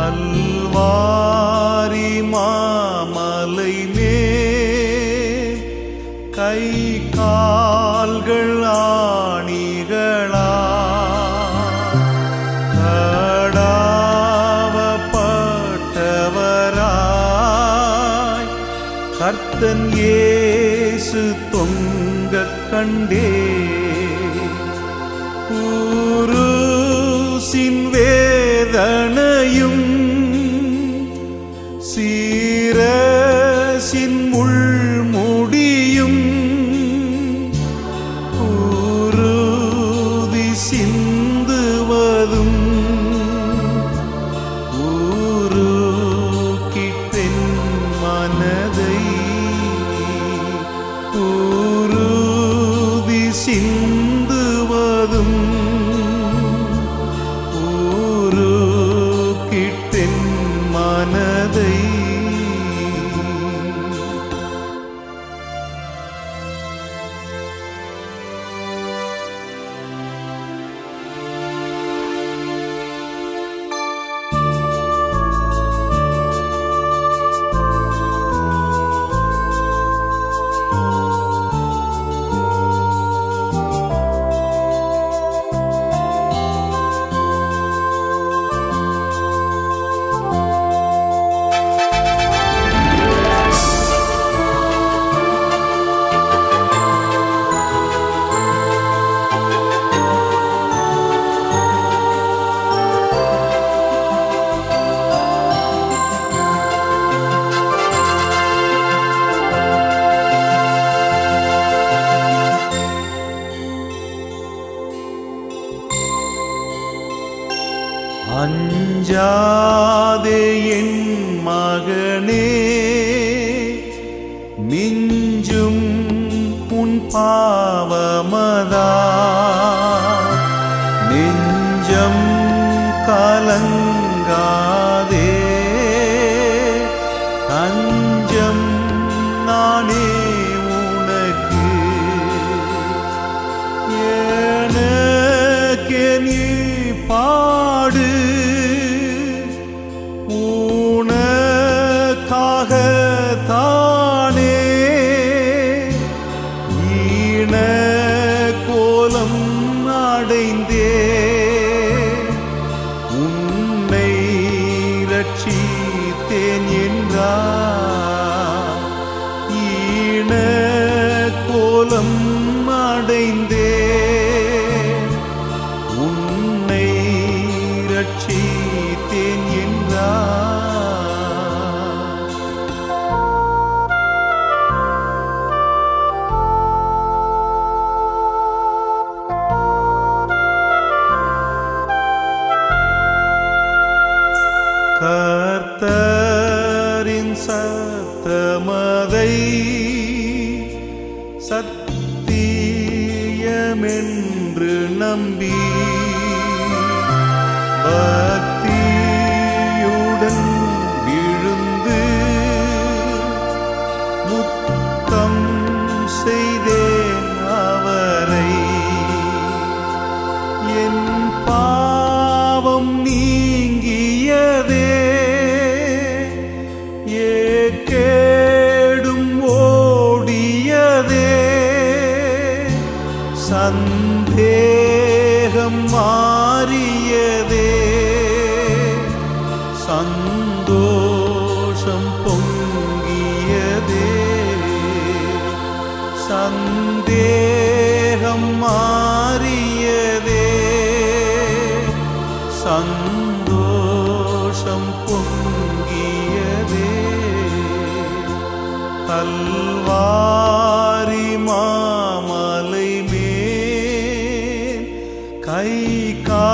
கல்வாரி மாமலை மேல் கை கால்கள் ஆணிகளா? கடாவப்பட்டவராய் கர்த்தன் ஏசு தொங்க கண்டே. சின் வேதனையும் xin அஞ்சாதே என் மகனே மிஞ்சும் உன் பாவமதா. நெஞ்சம் கலங்காதே சத்தியமென்று நம்பி பக்தியுடன் விழுந்து முத்தம் செய்தேன் அவரை. என் பாவம் நீங்கியதே ஏக்கேடும் சந்தேகம் மாறியதே. சந்தோஷம் பொங்கியதே. சந்தேகம் மாறியதே. சந்தோஷம் ಕೈಕಾ